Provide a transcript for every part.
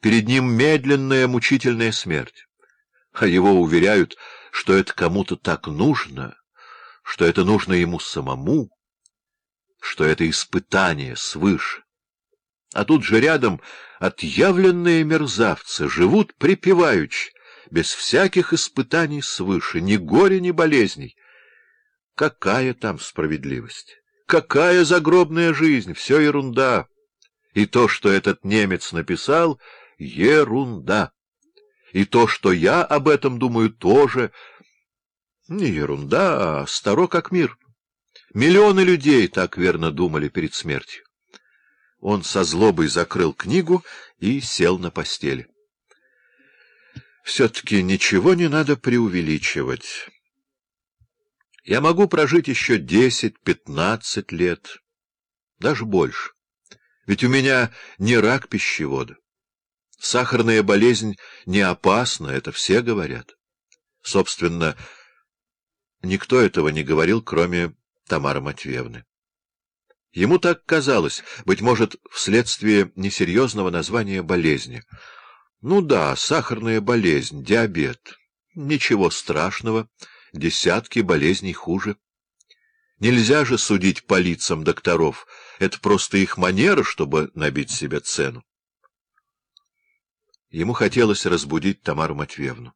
Перед ним медленная мучительная смерть. А его уверяют, что это кому-то так нужно, что это нужно ему самому, что это испытание свыше. А тут же рядом отъявленные мерзавцы живут припеваючи, без всяких испытаний свыше, ни горя, ни болезней. Какая там справедливость? Какая загробная жизнь? Все ерунда. И то, что этот немец написал, ерунда. И то, что я об этом думаю, тоже не ерунда, а старо как мир. Миллионы людей так верно думали перед смертью. Он со злобой закрыл книгу и сел на постели. Все-таки ничего не надо преувеличивать. Я могу прожить еще десять-пятнадцать лет, даже больше. Ведь у меня не рак пищевода. Сахарная болезнь не опасна, это все говорят. Собственно, никто этого не говорил, кроме Тамары Матвеевны. Ему так казалось, быть может, вследствие несерьезного названия болезни. Ну да, сахарная болезнь, диабет. Ничего страшного, десятки болезней хуже. Нельзя же судить по лицам докторов, это просто их манера, чтобы набить себе цену. Ему хотелось разбудить Тамару Матвеевну.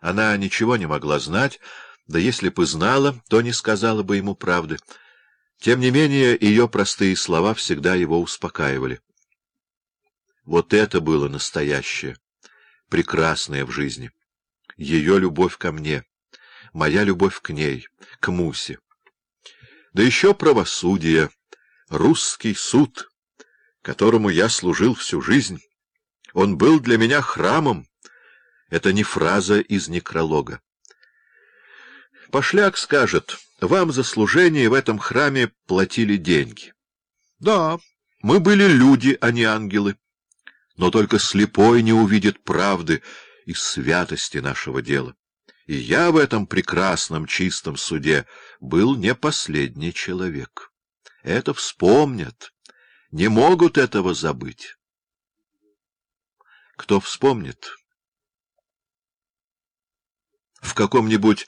Она ничего не могла знать, да если бы знала, то не сказала бы ему правды. Тем не менее, ее простые слова всегда его успокаивали. Вот это было настоящее, прекрасное в жизни. Ее любовь ко мне, моя любовь к ней, к Мусе. Да еще правосудие, русский суд, которому я служил всю жизнь. Он был для меня храмом. Это не фраза из некролога. Пошляк скажет, вам за служение в этом храме платили деньги. Да, мы были люди, а не ангелы. Но только слепой не увидит правды и святости нашего дела. И я в этом прекрасном чистом суде был не последний человек. Это вспомнят, не могут этого забыть. Кто вспомнит? В каком-нибудь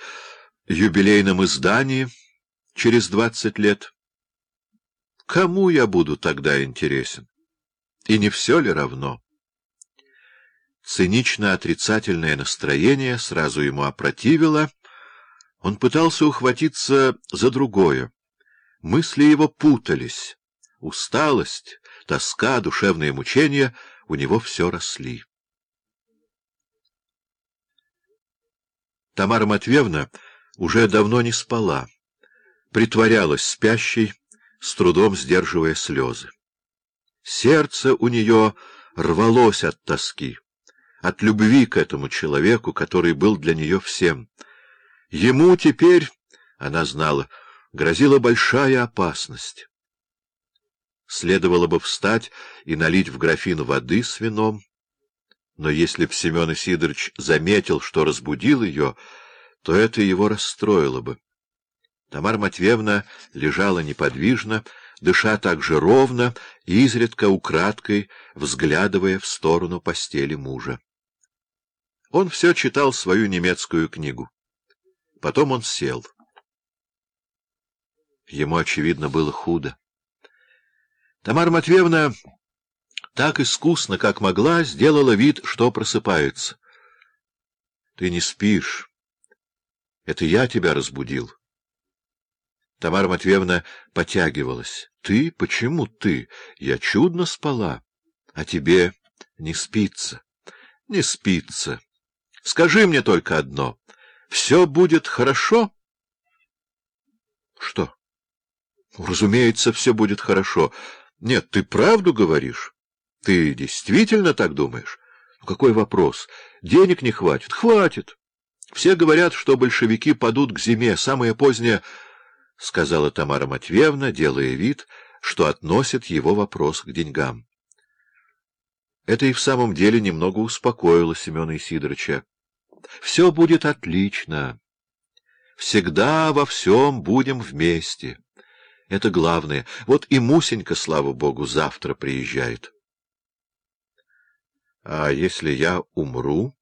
юбилейном издании через двадцать лет. Кому я буду тогда интересен? И не все ли равно? Цинично-отрицательное настроение сразу ему опротивило. Он пытался ухватиться за другое. Мысли его путались. Усталость, тоска, душевные мучения у него все росли. Тамара Матвеевна уже давно не спала, притворялась спящей, с трудом сдерживая слезы. Сердце у нее рвалось от тоски, от любви к этому человеку, который был для нее всем. Ему теперь, она знала, грозила большая опасность. Следовало бы встать и налить в графин воды с вином, но если б Семен Сидорович заметил, что разбудил ее, то это его расстроило бы. Тамара Матвеевна лежала неподвижно, дыша так же ровно, изредка украдкой, взглядывая в сторону постели мужа. Он все читал свою немецкую книгу. Потом он сел. Ему, очевидно, было худо. Тамара Матвеевна так искусно, как могла, сделала вид, что просыпается. — Ты не спишь. Это я тебя разбудил. Тамара Матвеевна потягивалась. — Ты? Почему ты? Я чудно спала. А тебе не спится. Не спится. Скажи мне только одно. Все будет хорошо? Что? Разумеется, все будет хорошо. Нет, ты правду говоришь? Ты действительно так думаешь? Ну, какой вопрос? Денег не хватит? Хватит. Все говорят, что большевики падут к зиме, самое позднее, — сказала Тамара Матвеевна, делая вид, что относит его вопрос к деньгам. Это и в самом деле немного успокоило Семена Исидоровича. Все будет отлично. Всегда во всем будем вместе. Это главное. Вот и Мусенька, слава богу, завтра приезжает. А если я умру?